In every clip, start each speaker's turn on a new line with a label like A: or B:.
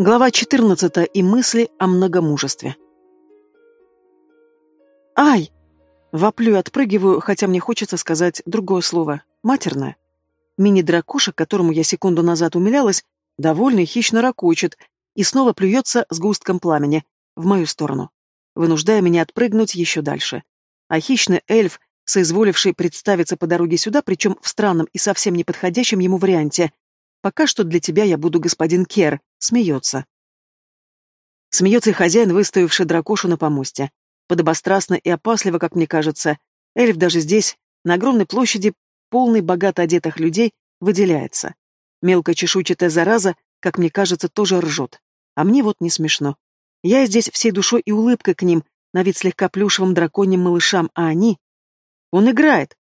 A: Глава 14 и мысли о многомужестве. «Ай!» Воплю и отпрыгиваю, хотя мне хочется сказать другое слово. Матерное. Мини-дракоша, которому я секунду назад умилялась, довольный хищно ракочет и снова плюется с густком пламени в мою сторону, вынуждая меня отпрыгнуть еще дальше. А хищный эльф, соизволивший представиться по дороге сюда, причем в странном и совсем неподходящем ему варианте, Пока что для тебя я буду господин Кер. Смеется. Смеется и хозяин, выставивший дракошу на помосте. Подобострастно и опасливо, как мне кажется, эльф даже здесь, на огромной площади, полной богато одетых людей, выделяется. Мелкая чешуйчатая зараза, как мне кажется, тоже ржет. А мне вот не смешно. Я здесь всей душой и улыбкой к ним, на вид слегка плюшевым драконьим малышам, а они... Он играет.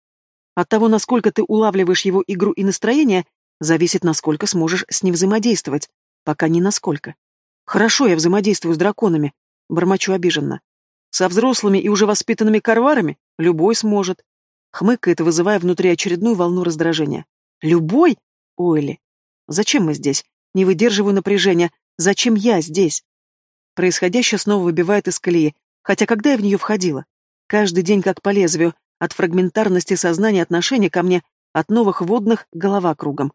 A: От того, насколько ты улавливаешь его игру и настроение, Зависит, насколько сможешь с ним взаимодействовать. Пока не насколько. Хорошо, я взаимодействую с драконами. Бормочу обиженно. Со взрослыми и уже воспитанными карварами любой сможет. Хмыкает, вызывая внутри очередную волну раздражения. Любой? Ойли. Зачем мы здесь? Не выдерживаю напряжения. Зачем я здесь? Происходящее снова выбивает из колеи. Хотя когда я в нее входила? Каждый день как по лезвию. От фрагментарности сознания отношения ко мне, от новых водных голова кругом.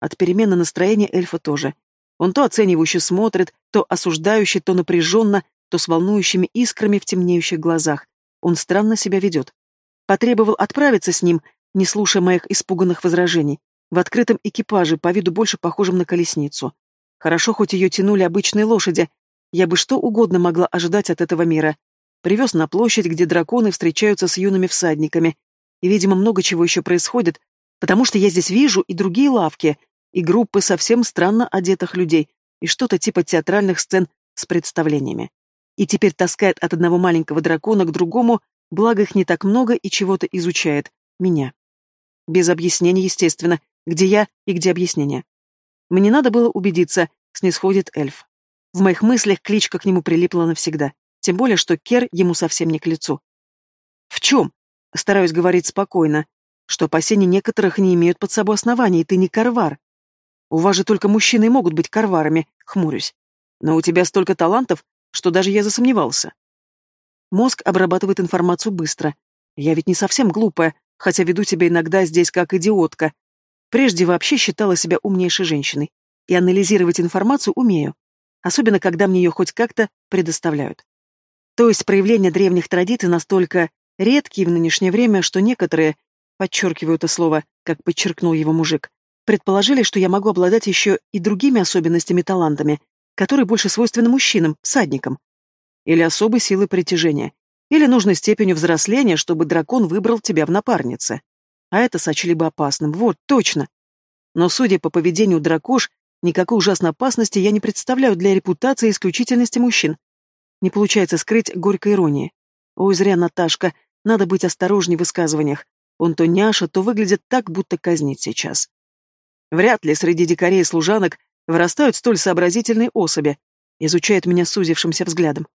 A: От перемены настроения эльфа тоже. Он то оценивающе смотрит, то осуждающе, то напряженно, то с волнующими искрами в темнеющих глазах. Он странно себя ведет. Потребовал отправиться с ним, не слушая моих испуганных возражений, в открытом экипаже, по виду больше похожем на колесницу. Хорошо, хоть ее тянули обычные лошади. Я бы что угодно могла ожидать от этого мира. Привез на площадь, где драконы встречаются с юными всадниками. И, видимо, много чего еще происходит, потому что я здесь вижу и другие лавки, и группы совсем странно одетых людей, и что-то типа театральных сцен с представлениями. И теперь таскает от одного маленького дракона к другому, благо их не так много и чего-то изучает. Меня. Без объяснений, естественно, где я и где объяснение. Мне надо было убедиться, снисходит эльф. В моих мыслях кличка к нему прилипла навсегда, тем более, что Кер ему совсем не к лицу. В чем? Стараюсь говорить спокойно, что опасения некоторых не имеют под собой оснований, ты не карвар. У вас же только мужчины и могут быть карварами, хмурюсь. Но у тебя столько талантов, что даже я засомневался. Мозг обрабатывает информацию быстро. Я ведь не совсем глупая, хотя веду себя иногда здесь как идиотка. Прежде вообще считала себя умнейшей женщиной. И анализировать информацию умею. Особенно, когда мне ее хоть как-то предоставляют. То есть проявления древних традиций настолько редкие в нынешнее время, что некоторые, подчеркиваю это слово, как подчеркнул его мужик, Предположили, что я могу обладать еще и другими особенностями талантами, которые больше свойственны мужчинам, всадникам. Или особой силой притяжения. Или нужной степенью взросления, чтобы дракон выбрал тебя в напарнице. А это сочли бы опасным. Вот, точно. Но, судя по поведению дракош, никакой ужасной опасности я не представляю для репутации исключительности мужчин. Не получается скрыть горькой иронии. Ой, зря, Наташка, надо быть осторожней в высказываниях. Он то няша, то выглядит так, будто казнит сейчас. Вряд ли среди дикарей и служанок вырастают столь сообразительные особи, изучает меня сузившимся взглядом.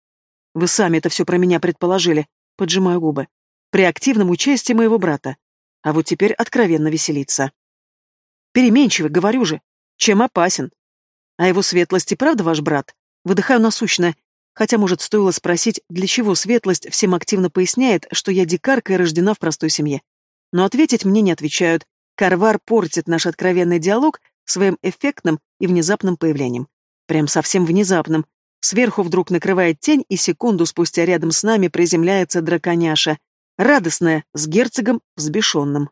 A: Вы сами это все про меня предположили, поджимаю губы. При активном участии моего брата. А вот теперь откровенно веселиться. Переменчивый, говорю же. Чем опасен? А его светлости правда ваш брат? Выдыхаю насущно, хотя, может, стоило спросить, для чего светлость всем активно поясняет, что я дикарка и рождена в простой семье. Но ответить мне не отвечают, Карвар портит наш откровенный диалог своим эффектным и внезапным появлением. Прям совсем внезапным. Сверху вдруг накрывает тень, и секунду спустя рядом с нами приземляется драконяша. Радостная, с герцогом взбешенным.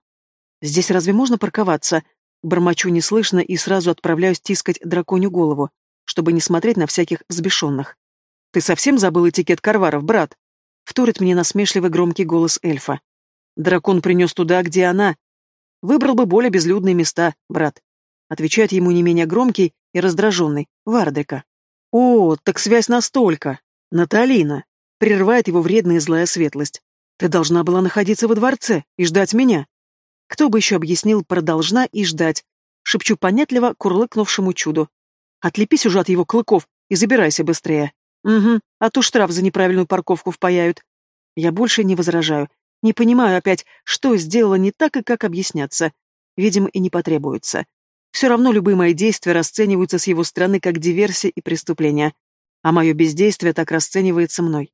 A: «Здесь разве можно парковаться?» Бормочу неслышно и сразу отправляюсь тискать драконью голову, чтобы не смотреть на всяких взбешенных. «Ты совсем забыл этикет карваров, брат?» Вторит мне насмешливый громкий голос эльфа. «Дракон принес туда, где она, Выбрал бы более безлюдные места, брат. Отвечает ему не менее громкий и раздраженный, Вардека. О, так связь настолько. Наталина. Прерывает его вредная и злая светлость. Ты должна была находиться во дворце и ждать меня. Кто бы еще объяснил про «должна» и «ждать», шепчу понятливо курлыкнувшему чуду. Отлепись уже от его клыков и забирайся быстрее. Угу, а то штраф за неправильную парковку впаяют. Я больше не возражаю, не понимаю опять, что сделала не так и как объясняться. Видимо, и не потребуется. все равно любые мои действия расцениваются с его стороны как диверсия и преступление, а мое бездействие так расценивается мной.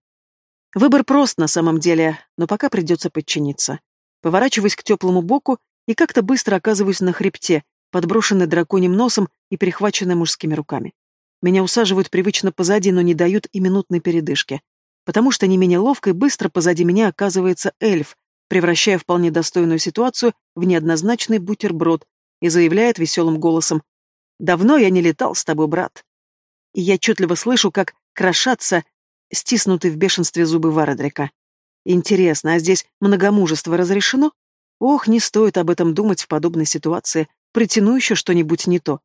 A: Выбор прост на самом деле, но пока придется подчиниться. Поворачиваюсь к теплому боку и как-то быстро оказываюсь на хребте, подброшенный драконьим носом и перехваченный мужскими руками. Меня усаживают привычно позади, но не дают и минутной передышки. Потому что не менее ловко и быстро позади меня оказывается эльф, превращая вполне достойную ситуацию в неоднозначный бутерброд, и заявляет веселым голосом «Давно я не летал с тобой, брат». И я отчетливо слышу, как крошатся стиснутые в бешенстве зубы Варедрика. Интересно, а здесь многомужество разрешено? Ох, не стоит об этом думать в подобной ситуации. Притяну еще что-нибудь не то.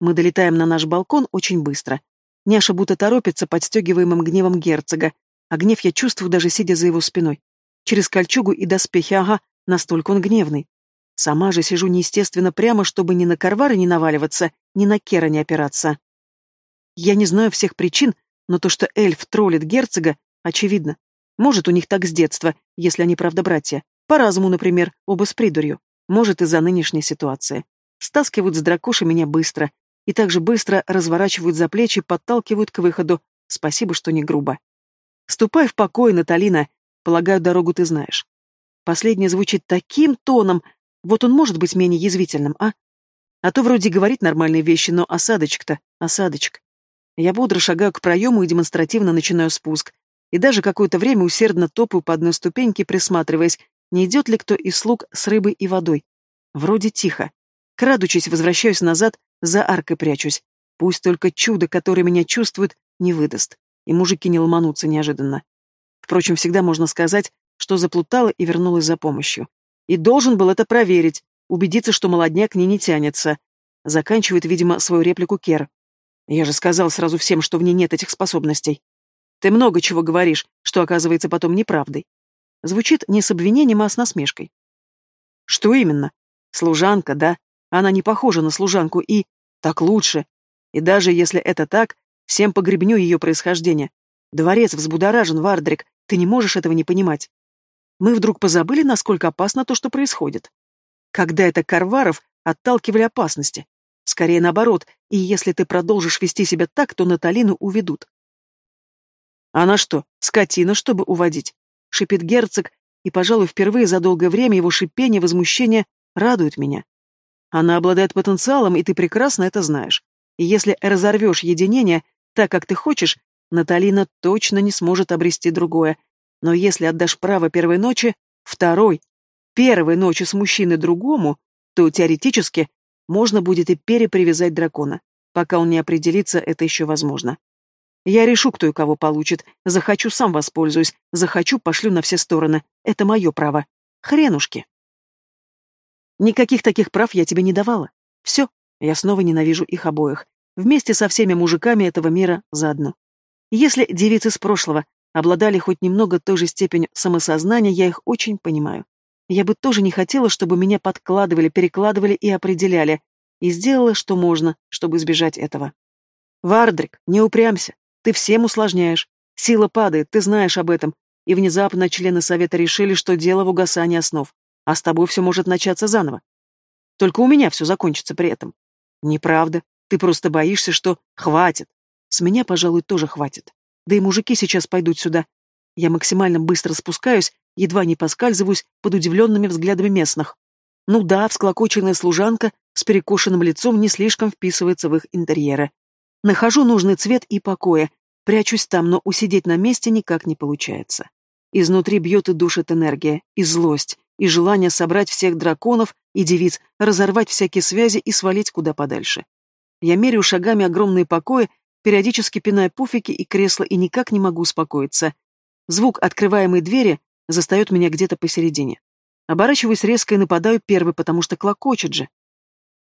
A: Мы долетаем на наш балкон очень быстро. Няша будто торопится подстегиваемым гневом герцога, а гнев я чувствую, даже сидя за его спиной. Через кольчугу и доспехи, ага, настолько он гневный. Сама же сижу неестественно прямо, чтобы ни на Карвары не наваливаться, ни на Кера не опираться. Я не знаю всех причин, но то, что эльф троллит герцога, очевидно. Может, у них так с детства, если они правда братья. По разуму, например, оба с придурью. Может, из-за нынешней ситуации. Стаскивают с дракоши меня быстро. И также быстро разворачивают за плечи, подталкивают к выходу. Спасибо, что не грубо. Ступай в покой, Наталина. Полагаю, дорогу ты знаешь. Последнее звучит таким тоном, вот он может быть менее язвительным, а? А то вроде говорит нормальные вещи, но осадочек-то, осадочек. Я бодро шагаю к проему и демонстративно начинаю спуск. И даже какое-то время усердно топаю по одной ступеньке, присматриваясь, не идет ли кто из слуг с рыбой и водой. Вроде тихо. Крадучись, возвращаюсь назад, за аркой прячусь. Пусть только чудо, которое меня чувствует, не выдаст. И мужики не ломанутся неожиданно. Впрочем, всегда можно сказать, что заплутала и вернулась за помощью. И должен был это проверить, убедиться, что молодняк не не тянется. Заканчивает, видимо, свою реплику Кер. Я же сказал сразу всем, что в ней нет этих способностей. Ты много чего говоришь, что оказывается потом неправдой. Звучит не с обвинением, а с насмешкой. Что именно? Служанка, да? Она не похожа на служанку и... Так лучше. И даже если это так, всем погребню ее происхождение. Дворец взбудоражен, Вардрик, ты не можешь этого не понимать. Мы вдруг позабыли, насколько опасно то, что происходит. Когда это Карваров отталкивали опасности. Скорее наоборот, и если ты продолжишь вести себя так, то Наталину уведут. Она что, скотина, чтобы уводить? Шипит герцог, и, пожалуй, впервые за долгое время его шипение, возмущение радует меня. Она обладает потенциалом, и ты прекрасно это знаешь. И если разорвешь единение так, как ты хочешь, Наталина точно не сможет обрести другое, но если отдашь право первой ночи, второй, первой ночи с мужчиной другому, то теоретически можно будет и перепривязать дракона. Пока он не определится, это еще возможно. Я решу, кто и кого получит. Захочу, сам воспользуюсь. Захочу, пошлю на все стороны. Это мое право. Хренушки. Никаких таких прав я тебе не давала. Все, я снова ненавижу их обоих. Вместе со всеми мужиками этого мира заодно. Если девицы с прошлого обладали хоть немного той же степенью самосознания, я их очень понимаю. Я бы тоже не хотела, чтобы меня подкладывали, перекладывали и определяли, и сделала, что можно, чтобы избежать этого. Вардрик, не упрямся. Ты всем усложняешь. Сила падает, ты знаешь об этом. И внезапно члены совета решили, что дело в угасании основ. А с тобой все может начаться заново. Только у меня все закончится при этом. Неправда. Ты просто боишься, что хватит. С меня, пожалуй, тоже хватит. Да и мужики сейчас пойдут сюда. Я максимально быстро спускаюсь, едва не поскальзываюсь под удивленными взглядами местных. Ну да, всклокоченная служанка с перекошенным лицом не слишком вписывается в их интерьеры. Нахожу нужный цвет и покоя, прячусь там, но усидеть на месте никак не получается. Изнутри бьет и душит энергия, и злость, и желание собрать всех драконов и девиц, разорвать всякие связи и свалить куда подальше. Я меряю шагами огромные покои, периодически пиная пуфики и кресла, и никак не могу успокоиться. Звук открываемой двери застает меня где-то посередине. Оборачиваюсь резко и нападаю первый, потому что клокочет же.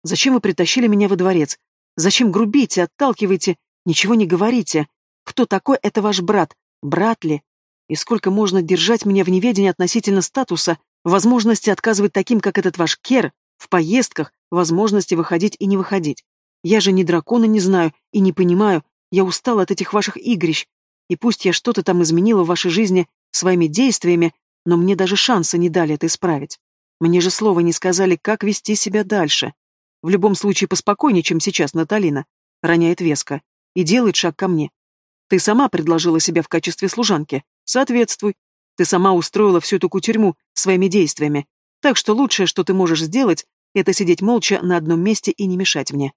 A: Зачем вы притащили меня во дворец? Зачем грубите, отталкиваете, ничего не говорите? Кто такой это ваш брат? Брат ли? И сколько можно держать меня в неведении относительно статуса, возможности отказывать таким, как этот ваш Кер, в поездках, возможности выходить и не выходить? Я же ни дракона не знаю и не понимаю, я устал от этих ваших игрищ, и пусть я что-то там изменила в вашей жизни своими действиями, но мне даже шанса не дали это исправить. Мне же слова не сказали, как вести себя дальше. В любом случае поспокойнее, чем сейчас Наталина. Роняет веско. И делает шаг ко мне. Ты сама предложила себя в качестве служанки. Соответствуй. Ты сама устроила всю эту кутерьму своими действиями. Так что лучшее, что ты можешь сделать, это сидеть молча на одном месте и не мешать мне.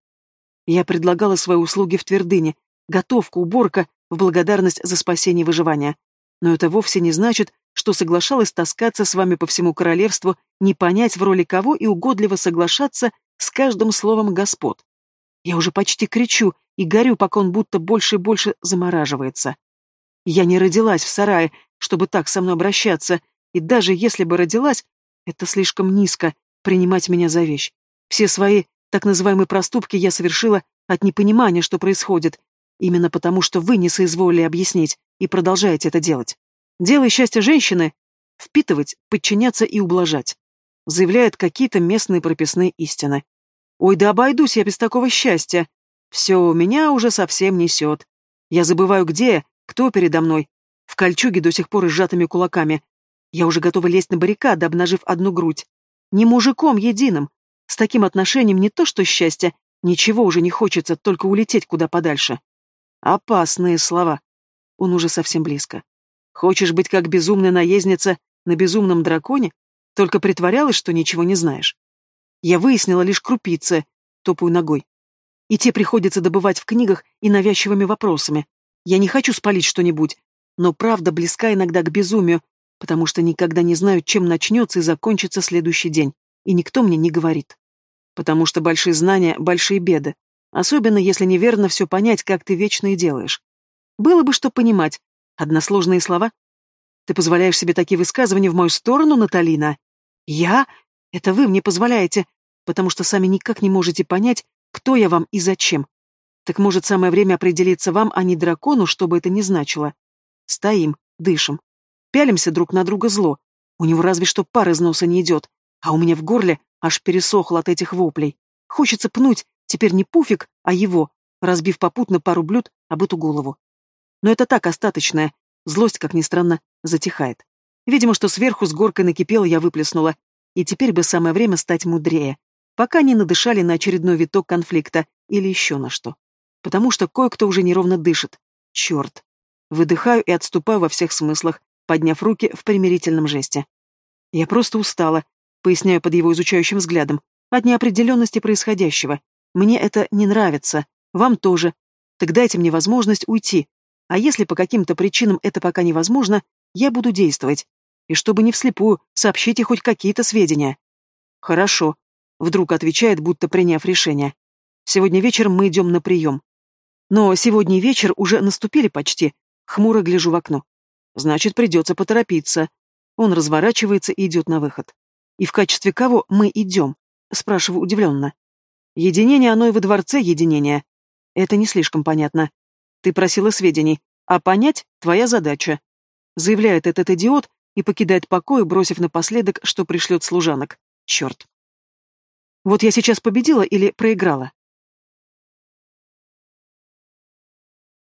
A: Я предлагала свои услуги в твердыне, готовка, уборка, в благодарность за спасение выживания. Но это вовсе не значит, что соглашалась таскаться с вами по всему королевству, не понять в роли кого и угодливо соглашаться с каждым словом господ. Я уже почти кричу и горю, пока он будто больше и больше замораживается. Я не родилась в сарае, чтобы так со мной обращаться, и даже если бы родилась, это слишком низко, принимать меня за вещь. Все свои так называемые проступки я совершила от непонимания, что происходит, именно потому, что вы не соизволили объяснить и продолжаете это делать. Дело и счастье женщины — впитывать, подчиняться и ублажать. Заявляют какие-то местные прописные истины. Ой, да обойдусь я без такого счастья. Все, меня уже совсем несет. Я забываю, где я, кто передо мной. В кольчуге до сих пор и сжатыми кулаками. Я уже готова лезть на баррикады, обнажив одну грудь. Не мужиком единым. С таким отношением не то что счастье, ничего уже не хочется, только улететь куда подальше. Опасные слова. Он уже совсем близко. Хочешь быть как безумная наездница на безумном драконе? Только притворялась, что ничего не знаешь. Я выяснила лишь крупицы, топаю ногой. И те приходится добывать в книгах и навязчивыми вопросами. Я не хочу спалить что-нибудь, но правда близка иногда к безумию, потому что никогда не знаю, чем начнется и закончится следующий день, и никто мне не говорит. Потому что большие знания — большие беды, особенно если неверно все понять, как ты вечно и делаешь. Было бы что понимать. Односложные слова. Ты позволяешь себе такие высказывания в мою сторону, Наталина? Я? Это вы мне позволяете, потому что сами никак не можете понять, кто я вам и зачем. Так может, самое время определиться вам, а не дракону, что бы это ни значило. Стоим, дышим. Пялимся друг на друга зло. У него разве что пар из носа не идет, а у меня в горле аж пересохло от этих воплей. Хочется пнуть, теперь не пуфик, а его, разбив попутно пару блюд об эту голову. Но это так остаточное. Злость, как ни странно, затихает. Видимо, что сверху с горкой накипело, я выплеснула. И теперь бы самое время стать мудрее, пока не надышали на очередной виток конфликта или еще на что. Потому что кое-кто уже неровно дышит. Черт. Выдыхаю и отступаю во всех смыслах, подняв руки в примирительном жесте. Я просто устала, поясняю под его изучающим взглядом, от неопределенности происходящего. Мне это не нравится. Вам тоже. Так дайте мне возможность уйти. А если по каким-то причинам это пока невозможно, я буду действовать. И чтобы не вслепую, сообщите хоть какие-то сведения. Хорошо. Вдруг отвечает, будто приняв решение. Сегодня вечером мы идем на прием. Но сегодня вечер уже наступили почти. Хмуро гляжу в окно. Значит, придется поторопиться. Он разворачивается и идет на выход. И в качестве кого мы идем? Спрашиваю удивленно. Единение оно и во дворце единение. Это не слишком понятно. Ты просила сведений, а понять — твоя задача. Заявляет этот идиот и покидает покой, бросив напоследок, что пришлет служанок. Черт. Вот я сейчас победила или проиграла?